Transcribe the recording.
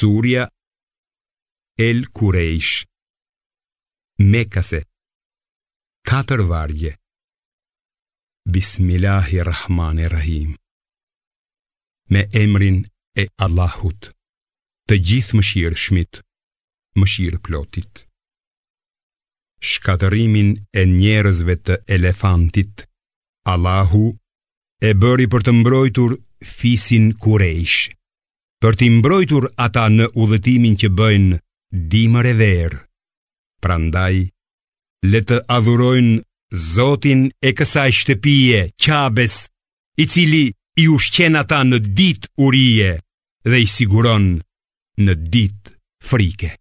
Surja El Kurejsh Mekase Katër vargje Bismillahirrahmanirrahim Me emrin e Allahut Të gjithë më shirë shmit Më shirë plotit Shkaterimin e njerëzve të elefantit Allahu e bëri për të mbrojtur fisin Kurejsh Kurejsh për t'i mbrojtur ata në udhëtimin që bëjnë dimër e verë. Pra ndaj, le të adhurojnë Zotin e kësaj shtëpije, qabes, i cili i ushqen ata në dit urije dhe i siguron në dit frike.